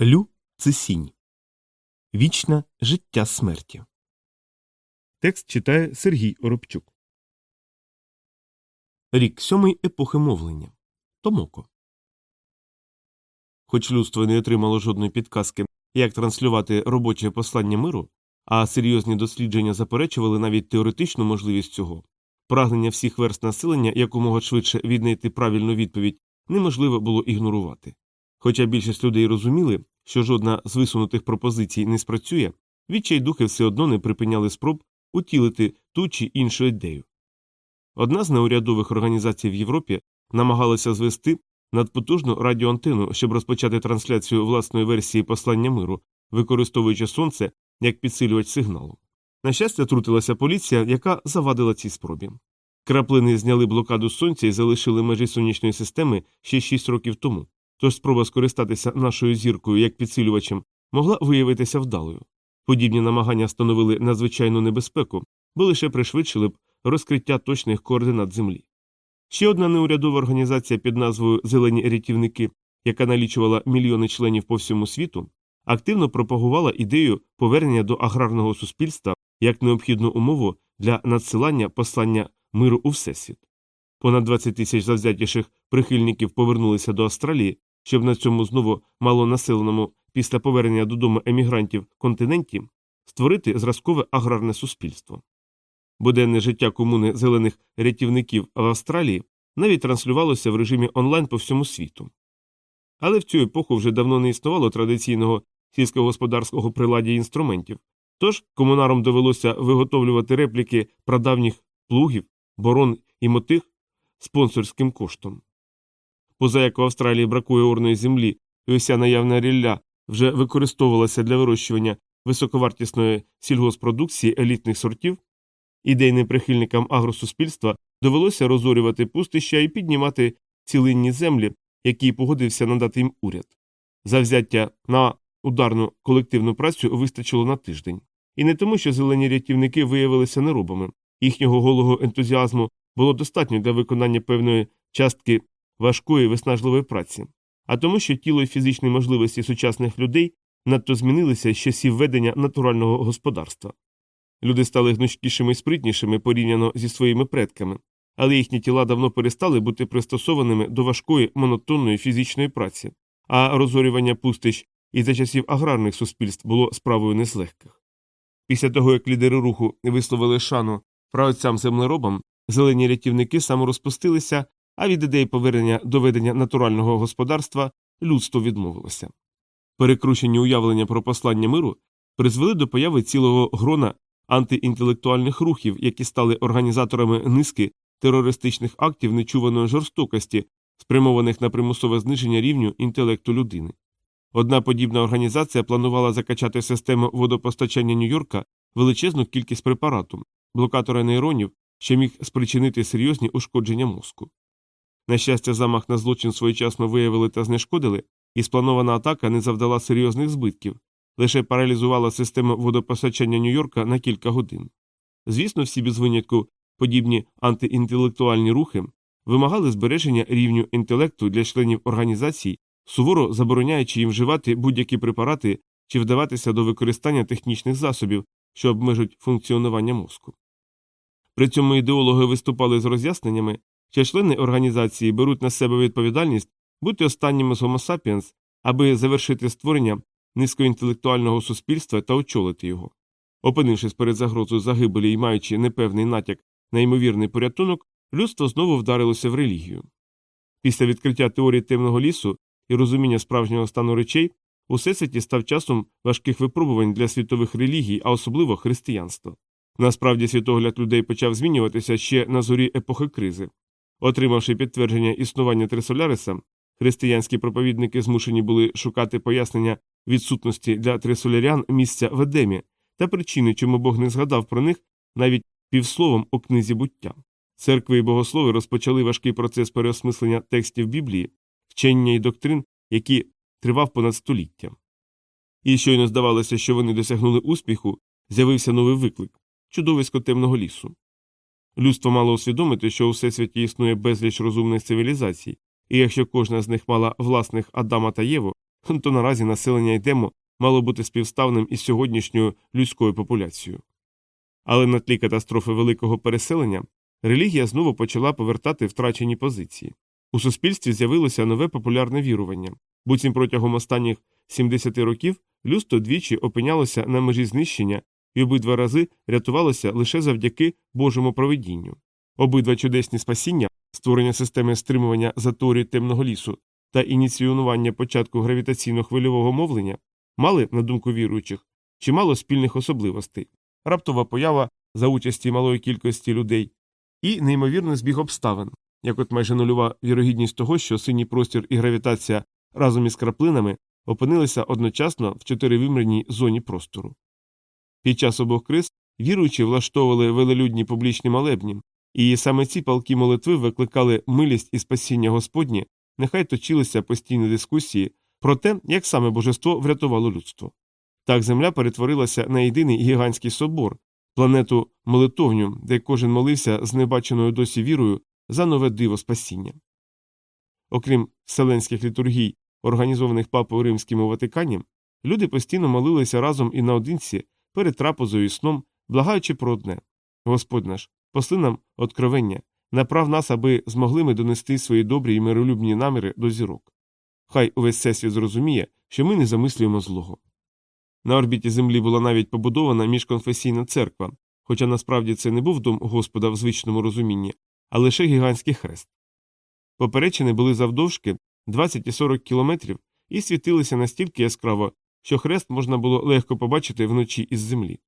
Лю це сінь. Вічне життя смерті. Текст читає Сергій Оробчук. Рік сьомий епохи мовлення. Томоко. Хоч людство не отримало жодної підказки, як транслювати робоче послання миру, а серйозні дослідження заперечували навіть теоретичну можливість цього. Прагнення всіх верст населення якомога швидше віднайти правильну відповідь неможливо було ігнорувати. Хоча більшість людей розуміли, що жодна з висунутих пропозицій не спрацює, відчайдухи все одно не припиняли спроб утілити ту чи іншу ідею. Одна з неурядових організацій в Європі намагалася звести надпотужну радіоантену, щоб розпочати трансляцію власної версії послання миру, використовуючи сонце як підсилювач сигналу. На щастя, трутилася поліція, яка завадила цій спробі. Краплини зняли блокаду сонця і залишили межі сонячної системи ще 6 років тому, тож спроба скористатися нашою зіркою як підсилювачем могла виявитися вдалою. Подібні намагання становили надзвичайну небезпеку, бо лише пришвидшили б розкриття точних координат Землі. Ще одна неурядова організація під назвою Зелені рятівники, яка налічувала мільйони членів по всьому світу, активно пропагувала ідею повернення до аграрного суспільства як необхідну умову для надсилання послання миру у всесвіт. Понад 20 тисяч завзятіших прихильників повернулися до Австралії, щоб на цьому знову малонаселеному після повернення додому емігрантів континенті створити зразкове аграрне суспільство. Буденне життя комуни зелених рятівників в Австралії навіть транслювалося в режимі онлайн по всьому світу. Але в цю епоху вже давно не існувало традиційного сільськогосподарського приладдя інструментів, тож комунарам довелося виготовлювати репліки прадавніх плугів, борон і мотиг спонсорським коштом. Поза як в Австралії бракує орної землі, і уся наявна рілля вже використовувалася для вирощування високовартісної сільгоспродукції елітних сортів, ідейним прихильникам агросуспільства довелося розорювати пустища і піднімати цілинні землі, які погодився надати їм уряд. Завзяття на ударну колективну працю вистачило на тиждень. І не тому, що зелені рятівники виявилися неробами, їхнього голого ентузіазму було достатньо для виконання певної частки важкої виснажливої праці, а тому, що тіло і фізичні можливості сучасних людей надто змінилися з часів ведення натурального господарства. Люди стали гнучкішими і спритнішими порівняно зі своїми предками, але їхні тіла давно перестали бути пристосованими до важкої монотонної фізичної праці, а розорювання пустищ і за часів аграрних суспільств було справою не з легких. Після того, як лідери руху висловили шану праотцям землеробам, зелені рятівники саморозпустилися, а від ідеї повернення до ведення натурального господарства людство відмовилося. Перекручені уявлення про послання миру призвели до появи цілого грона антиінтелектуальних рухів, які стали організаторами низки терористичних актів нечуваної жорстокості, спрямованих на примусове зниження рівню інтелекту людини. Одна подібна організація планувала закачати систему водопостачання Нью-Йорка величезну кількість препарату, блокатора нейронів, що міг спричинити серйозні ушкодження мозку. На щастя, замах на злочин своєчасно виявили та знешкодили, і спланована атака не завдала серйозних збитків, лише паралізувала систему водопостачання Нью-Йорка на кілька годин. Звісно, всі без винятку подібні антиінтелектуальні рухи вимагали збереження рівню інтелекту для членів організацій, суворо забороняючи їм вживати будь-які препарати чи вдаватися до використання технічних засобів, що обмежують функціонування мозку. При цьому ідеологи виступали з роз'ясненнями, що члени організації беруть на себе відповідальність бути останніми з Homo sapiens, аби завершити створення низькоінтелектуального суспільства та очолити його. Опинившись перед загрозою загибелі і маючи непевний натяк на ймовірний порятунок, людство знову вдарилося в релігію. Після відкриття теорії темного лісу і розуміння справжнього стану речей у всесвіті став часом важких випробувань для світових релігій, а особливо християнства. Насправді світогляд людей почав змінюватися ще на зорі епохи кризи. Отримавши підтвердження існування Трисоляриса, християнські проповідники змушені були шукати пояснення відсутності для трисолярян місця в Едемі та причини, чому Бог не згадав про них навіть півсловом у книзі буття. Церкви і богослови розпочали важкий процес переосмислення текстів Біблії, вчення і доктрин, які тривав понад століття. І щойно здавалося, що вони досягнули успіху, з'явився новий виклик чудовисько темного лісу. Людство мало усвідомити, що у всесвіті існує безліч розумних цивілізацій, і якщо кожна з них мала власних Адама та Єву, то наразі населення йдемо мало бути співставним із сьогоднішньою людською популяцією. Але на тлі катастрофи великого переселення релігія знову почала повертати втрачені позиції. У суспільстві з'явилося нове популярне вірування, буцім протягом останніх 70 років людство двічі опинялося на межі знищення і обидва рази рятувалося лише завдяки Божому провидінню. Обидва чудесні спасіння, створення системи стримування заторі темного лісу та ініціювання початку гравітаційно-хвильового мовлення мали, на думку віруючих, чимало спільних особливостей, раптова поява за участі малої кількості людей і неймовірний збіг обставин, як от майже нульова вірогідність того, що синій простір і гравітація разом із краплинами опинилися одночасно в чотиривимірній зоні простору. Під час обох криз віруючі влаштовували велелюдні публічні молебні, і саме ці палкі молитви викликали милість і спасіння Господнє, нехай точилися постійні дискусії про те, як саме божество врятувало людство. Так земля перетворилася на єдиний гігантський собор, планету молитовню, де кожен молився з небаченою досі вірою за нове диво спасіння. Окрім вселенських літургій, організованих папою римським у Ватикані, люди постійно молилися разом і наодинці перед трапезою і сном, благаючи про одне Господь наш, посли нам откровення, направ нас, аби змогли ми донести свої добрі і миролюбні наміри до зірок. Хай увесь всесвіт зрозуміє, що ми не замислюємо злого. На орбіті Землі була навіть побудована міжконфесійна церква, хоча насправді це не був дом Господа в звичному розумінні, а лише гігантський хрест. Поперечини були завдовжки 20 і 40 кілометрів і світилися настільки яскраво, що хрест можна було легко побачити вночі із землі.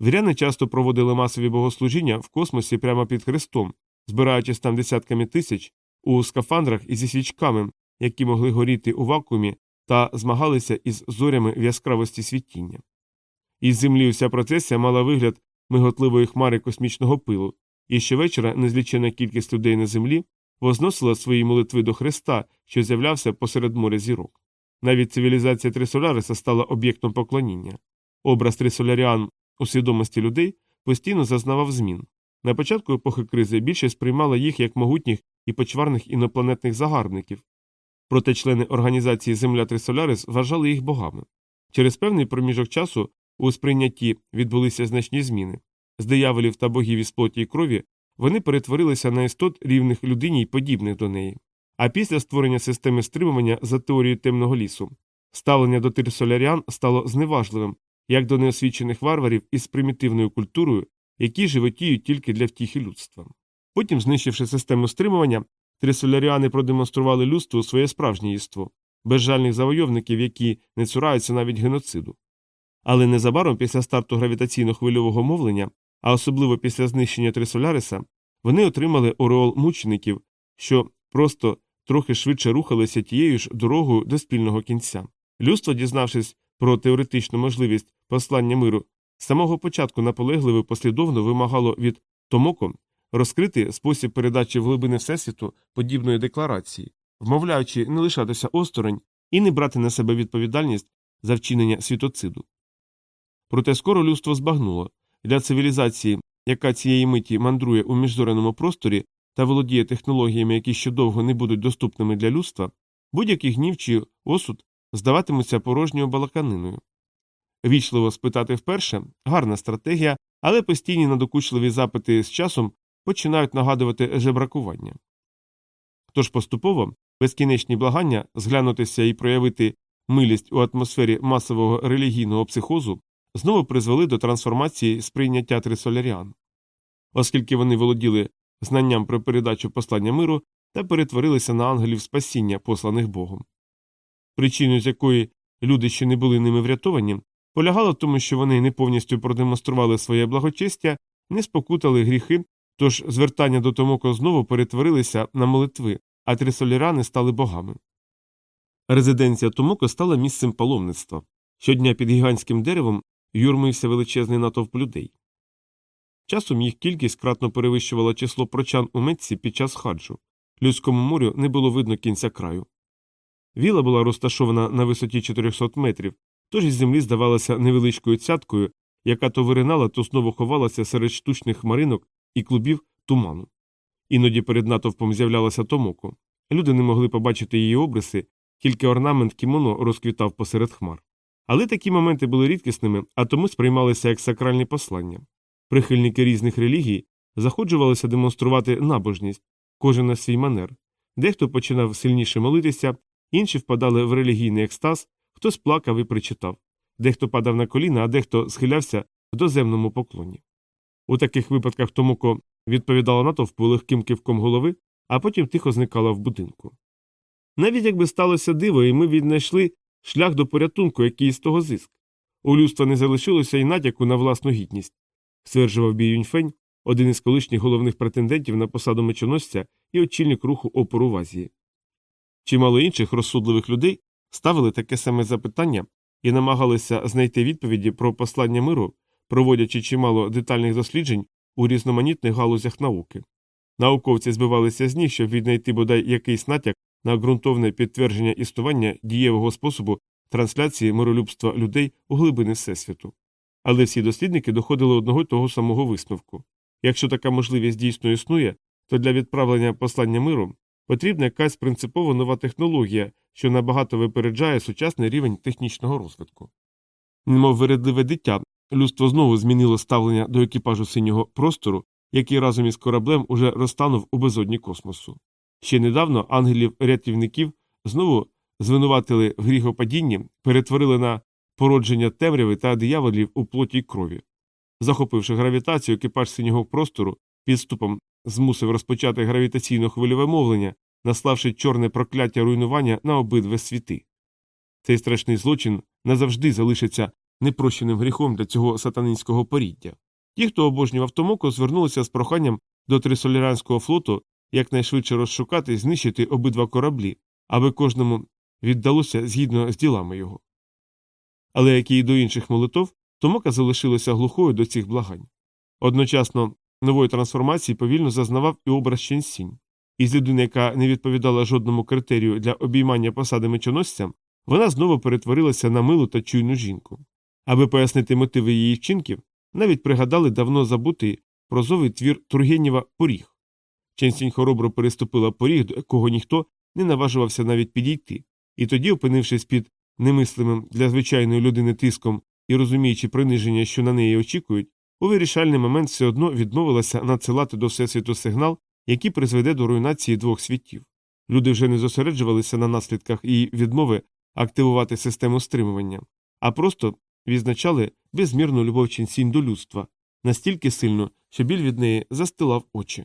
Віряни часто проводили масові богослужіння в космосі прямо під хрестом, збираючись там десятками тисяч у скафандрах і зі свічками, які могли горіти у вакуумі та змагалися із зорями в яскравості світіння. Із землі уся процесія мала вигляд миготливої хмари космічного пилу, і щовечора незлічена кількість людей на землі возносила свої молитви до Христа, що з'являвся посеред моря зірок. Навіть цивілізація Трисоляриса стала об'єктом поклоніння. Образ Трисоляріан у свідомості людей постійно зазнавав змін. На початку епохи кризи більшість сприймала їх як могутніх і почварних інопланетних загарбників, проте члени організації Земля Трисолярис вважали їх богами. Через певний проміжок часу у сприйнятті відбулися значні зміни. З дияволів та богів із плоті й крові вони перетворилися на істот рівних людині й подібних до неї. А після створення системи стримування за теорією темного лісу ставлення до трисоляріан стало зневажливим, як до неосвічених варварів із примітивною культурою, які животіють тільки для втіхи людства. Потім, знищивши систему стримування, трисоляріани продемонстрували людству своє справжнє єство, безжальних завойовників, які не цураються навіть геноциду. Але незабаром після старту гравітаційно-хвильового мовлення, а особливо після знищення Трисоляриса, вони отримали ореол мучеників, що просто трохи швидше рухалися тією ж дорогою до спільного кінця. Людство, дізнавшись про теоретичну можливість послання миру, з самого початку наполегливо послідовно вимагало від Томоко розкрити спосіб передачі в глибини Всесвіту подібної декларації, вмовляючи не лишатися осторонь і не брати на себе відповідальність за вчинення світоциду. Проте скоро людство збагнуло для цивілізації, яка цієї миті мандрує у міжзоряному просторі та володіє технологіями, які ще довго не будуть доступними для людства, будь-який гнів чи осуд здаватимуться порожньою балаканиною. Вічливо спитати вперше гарна стратегія, але постійні надокучливі запити з часом починають нагадувати жебракування. Тож поступово безкінечні благання зглянутися і проявити милість у атмосфері масового релігійного психозу знову призвели до трансформації сприйняття трисоляріан. Оскільки вони володіли знанням про передачу послання миру та перетворилися на ангелів спасіння, посланих Богом. Причиною з якої люди ще не були ними врятовані, полягало в тому, що вони не повністю продемонстрували своє благочестя, не спокутали гріхи, тож звертання до Томоко знову перетворилися на молитви, а трисолярани стали богами. Резиденція Томоко стала місцем паломництва. Щодня під гігантським деревом юрмився величезний натовп людей. Часом їх кількість кратно перевищувала число прочан у Мецці під час хаджу. Людському морю не було видно кінця краю. Віла була розташована на висоті 400 метрів, тож із землі здавалася невеличкою цяткою, яка то виринала, то знову ховалася серед штучних хмаринок і клубів туману. Іноді перед натовпом з'являлася томоко. Люди не могли побачити її обриси, тільки орнамент кімоно розквітав посеред хмар. Але такі моменти були рідкісними, а тому сприймалися як сакральні послання. Прихильники різних релігій заходжувалися демонструвати набожність, кожен на свій манер. Дехто починав сильніше молитися, інші впадали в релігійний екстаз, хтось плакав і причитав, дехто падав на коліна, а дехто схилявся в доземному поклоні. У таких випадках Томоко відповідала натовпу легким кивком голови, а потім тихо зникала в будинку. Навіть якби сталося диво, і ми віднайшли шлях до порятунку, який з того зиск. У людства не залишилося й натяку на власну гідність, стверджував Бій Юньфень, один із колишніх головних претендентів на посаду мечоносця і очільник руху опору в Азії. Чимало інших розсудливих людей ставили таке саме запитання і намагалися знайти відповіді про послання миру, проводячи чимало детальних досліджень у різноманітних галузях науки. Науковці збивалися з ніг, щоб віднайти бодай якийсь натяк на ґрунтовне підтвердження існування дієвого способу трансляції миролюбства людей у глибини Всесвіту. Але всі дослідники доходили одного й того самого висновку якщо така можливість дійсно існує, то для відправлення послання миру потрібна якась принципово нова технологія, що набагато випереджає сучасний рівень технічного розвитку. Немов вередливе дитя, людство знову змінило ставлення до екіпажу синього простору, який разом із кораблем уже розтанув у безодні космосу. Ще недавно ангелів-рятівників знову звинуватили в гріхопадінні, перетворили на породження темряви та дияволів у плоті й крові. Захопивши гравітацію, екіпаж синього простору підступом змусив розпочати гравітаційно хвильове мовлення, наславши чорне прокляття руйнування на обидві світи. Цей страшний злочин назавжди залишиться непрощеним гріхом для цього сатанинського поріддя. Ті, хто обожнював Томоко, звернулися з проханням до Трисоліранського флоту якнайшвидше розшукати і знищити обидва кораблі, аби кожному віддалося згідно з ділами його. Але як і до інших молитов, Томока залишилася глухою до цих благань. Одночасно нової трансформації повільно зазнавав і образ Ченсінь. Із людини, яка не відповідала жодному критерію для обіймання посади мечоносця, вона знову перетворилася на милу та чуйну жінку. Аби пояснити мотиви її вчинків, навіть пригадали давно забутий прозовий твір Тургенєва Поріг. Ченсінь хоробро переступила поріг, до якого ніхто не наважувався навіть підійти, і тоді, опинившись під немислимим для звичайної людини тиском і розуміючи приниження, що на неї очікують, у вирішальний момент все одно відмовилася надсилати до всесвіту сигнал, який призведе до руйнації двох світів. Люди вже не зосереджувалися на наслідках її відмови активувати систему стримування, а просто відзначали безмірну любов ченсінь до людства настільки сильно, що біль від неї застилав очі.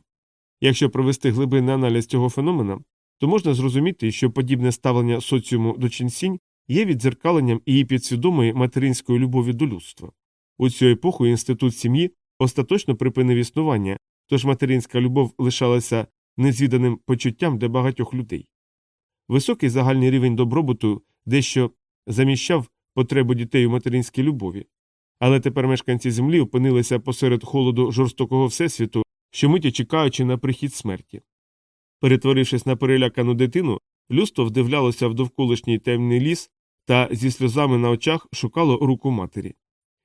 Якщо провести глибинний аналіз цього феномена, то можна зрозуміти, що подібне ставлення соціуму до ченсінь є віддзеркаленням її підсвідомої материнської любові до людства. У цю епоху інститут сім'ї остаточно припинив існування, тож материнська любов лишалася незвіданим почуттям для багатьох людей. Високий загальний рівень добробуту дещо заміщав потребу дітей у материнській любові, але тепер мешканці землі опинилися посеред холоду жорстокого всесвіту, щомиті чекаючи на прихід смерті. Перетворившись на перелякану дитину, людство вдивлялося в довколишній темний ліс та зі сльозами на очах шукало руку матері.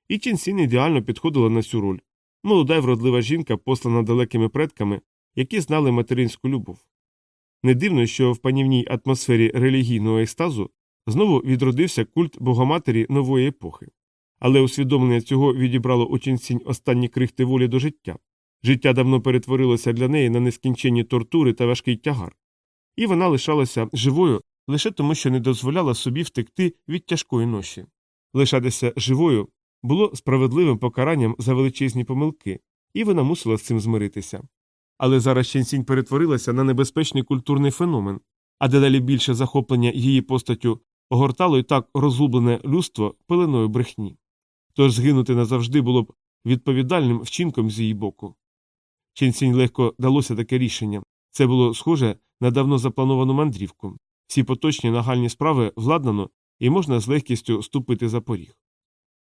І Чінсін ідеально підходила на цю роль молода й вродлива жінка, послана далекими предками, які знали материнську любов. Не дивно, що в панівній атмосфері релігійного екстазу знову відродився культ богоматері нової епохи. Але усвідомлення цього відібрало у Чінсінь останні крихти волі до життя. Життя давно перетворилося для неї на нескінченні тортури та важкий тягар, і вона лишалася живою лише тому, що не дозволяла собі втекти від тяжкої ноші. Лишатися живою було справедливим покаранням за величезні помилки, і вона мусила з цим змиритися. Але зараз Ченсінь перетворилася на небезпечний культурний феномен, а дедалі більше захоплення її постаттю огортало і так розгублене людство пеленою брехні. Тож згинути назавжди було б відповідальним вчинком з її боку. Ченсінь легко далося таке рішення це було схоже на давно заплановану мандрівку. Всі поточні нагальні справи владнано і можна з легкістю ступити за поріг.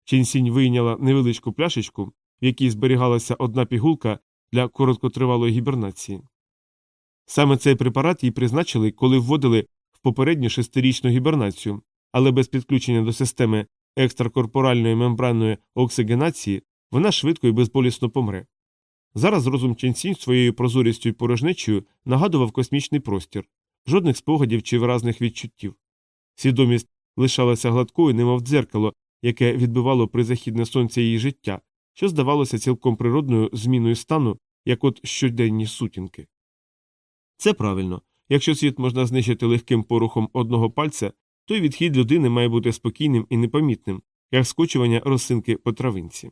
Ченсінь вийняла невеличку пляшечку, в якій зберігалася одна пігулка для короткотривалої гібернації. Саме цей препарат їй призначили, коли вводили в попередню шестирічну гібернацію, але без підключення до системи екстракорпоральної мембранної оксигенації вона швидко і безболісно помре. Зараз розум Ченсінь своєю прозорістю і порожнечою нагадував космічний простір, жодних спогадів чи виразних відчуттів. Свідомість лишалася гладкою, немов дзеркало, яке відбивало призахідне сонце її життя, що здавалося цілком природною зміною стану, як от щоденні сутінки. Це правильно якщо світ можна знищити легким порухом одного пальця, то й відхід людини має бути спокійним і непомітним, як скочування росинки по травинці.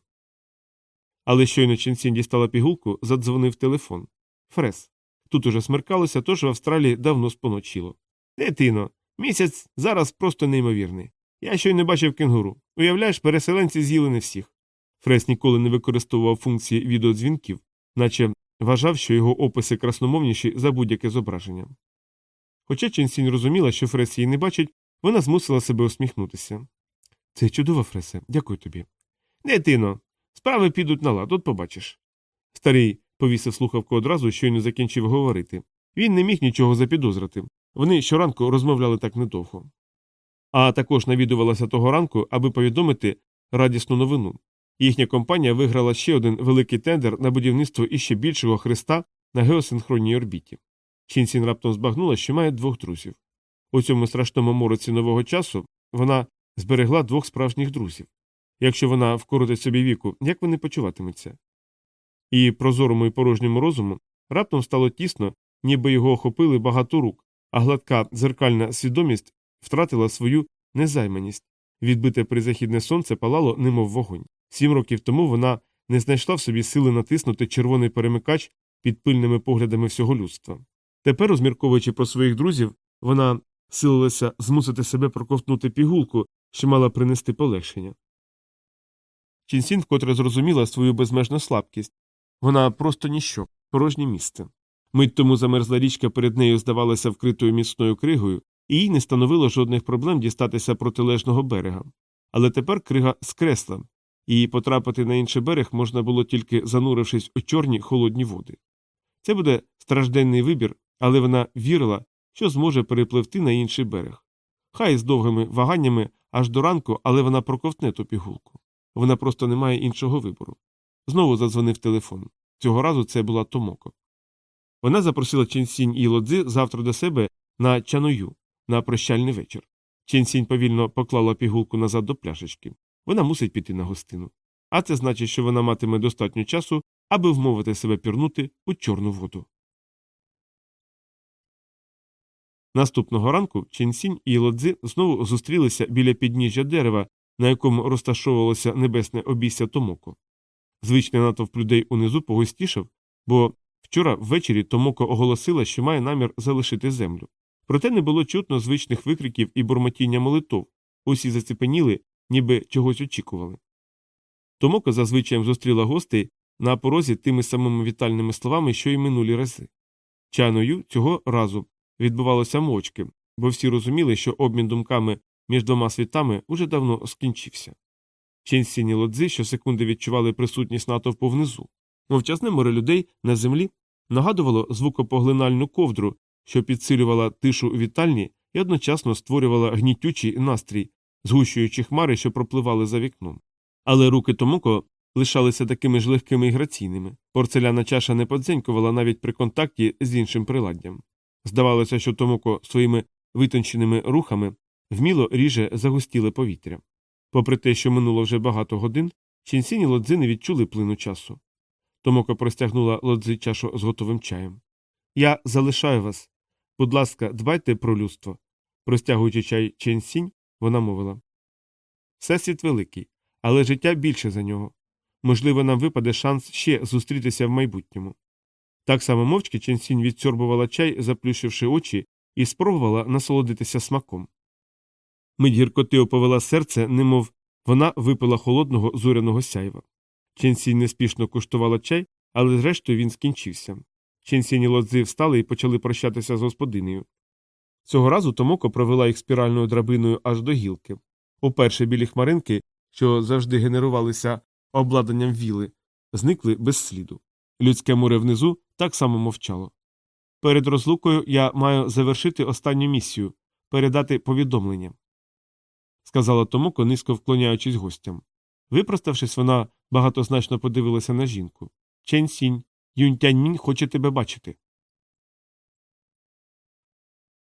Але щойно Ченсін дістала пігулку, задзвонив телефон. Фрес. Тут уже смеркалося, тож в Австралії давно споночило. Дитино, місяць зараз просто неймовірний. Я не бачив кенгуру. Уявляєш, переселенці з'їли не всіх. Фрес ніколи не використовував функції відеодзвінків, наче вважав, що його описи красномовніші за будь-яке зображення. Хоча Ченсінь розуміла, що Фрес її не бачить, вона змусила себе усміхнутися. Це чудово, Фресе, дякую тобі. Дитино, справи підуть на лад, от побачиш. Старий повісив слухавку одразу, щойно закінчив говорити. Він не міг нічого запідозрити. Вони щоранку розмовляли так недовго. А також навідувалася того ранку, аби повідомити радісну новину. Їхня компанія виграла ще один великий тендер на будівництво іще більшого хреста на геосинхронній орбіті. Чінсін раптом збагнула, що має двох друзів. У цьому страшному мороці нового часу вона зберегла двох справжніх друзів. Якщо вона вкоротить собі віку, як вони почуватимуться? І прозорому і порожньому розуму раптом стало тісно, ніби його охопили багато рук, а гладка дзеркальна свідомість втратила свою незайманість. Відбите призахідне сонце палало, немов вогонь. Сім років тому вона не знайшла в собі сили натиснути червоний перемикач під пильними поглядами всього людства. Тепер, розмірковуючи про своїх друзів, вона силилася змусити себе проковтнути пігулку, що мала принести полегшення. Чінсін вкотре зрозуміла свою безмежну слабкість вона просто ніщо, порожнє місце. Мить тому замерзла річка перед нею здавалася вкритою міцною кригою, і їй не становило жодних проблем дістатися протилежного берега. Але тепер крига скресла, і потрапити на інший берег можна було тільки занурившись у чорні холодні води. Це буде стражденний вибір, але вона вірила, що зможе перепливти на інший берег. Хай з довгими ваганнями аж до ранку, але вона проковтне ту пігулку. Вона просто не має іншого вибору. Знову задзвонив телефон. Цього разу це була Томоко. Вона запросила Ченсінь і Лодзи завтра до себе на чаною на прощальний вечір. Ченсінь повільно поклала пігулку назад до пляшечки. Вона мусить піти на гостину. А це значить, що вона матиме достатньо часу, аби вмовити себе пірнути у чорну воду. Наступного ранку Ченсінь і Лодзи знову зустрілися біля підніжжя дерева, на якому розташовувалося небесне обійстя Томоко. Звичний натовп людей унизу погостішав, бо вчора ввечері Томоко оголосила, що має намір залишити землю. Проте не було чутно звичних викриків і бурмотіння молитов, усі заціпеніли, ніби чогось очікували. Томоко зазвичай зустріла гостей на порозі тими самими вітальними словами, що й минулі рази. Чаною цього разу відбувалося мовчки, бо всі розуміли, що обмін думками між двома світами уже давно скінчився. Ченсінь і лодзи щосекунди відчували присутність натовпу внизу. Мовчазне море людей на землі нагадувало звукопоглинальну ковдру, що підсилювала тишу вітальні і одночасно створювала гнітючий настрій, згущуючи хмари, що пропливали за вікном. Але руки Томоко лишалися такими ж легкими і граційними. Порцеляна чаша не подзенькувала навіть при контакті з іншим приладдям. Здавалося, що Томоко своїми витонченими рухами вміло ріже загустіле повітря. Попри те, що минуло вже багато годин, ченсіні лодзи не відчули плину часу. Томоко простягнула лодзи чашу з готовим чаєм. Я залишаю вас. Будь ласка, дбайте про людство. Простягуючи чай ченсінь, вона мовила. Всесвіт великий, але життя більше за нього. Можливо, нам випаде шанс ще зустрітися в майбутньому. Так само мовчки ченсінь відсьорбувала чай, заплющивши очі, і спробувала насолодитися смаком. Мить гіркоти оповела серце, немов вона випила холодного зоряного сяйва. Ченсінь неспішно куштувала чай, але зрештою він скінчився. Ченсінь і лодзи встали і почали прощатися з господинею. Цього разу Томоко провела їх спіральною драбиною аж до гілки. Уперше білі хмаринки, що завжди генерувалися обладнанням віли, зникли без сліду. Людське море внизу так само мовчало. Перед розлукою я маю завершити останню місію передати повідомлення, сказала Томоко, низько вклоняючись гостям. Випроставшись, вона багатозначно подивилася на жінку. Чен сінь, Юнь Тяньмінь хоче тебе бачити.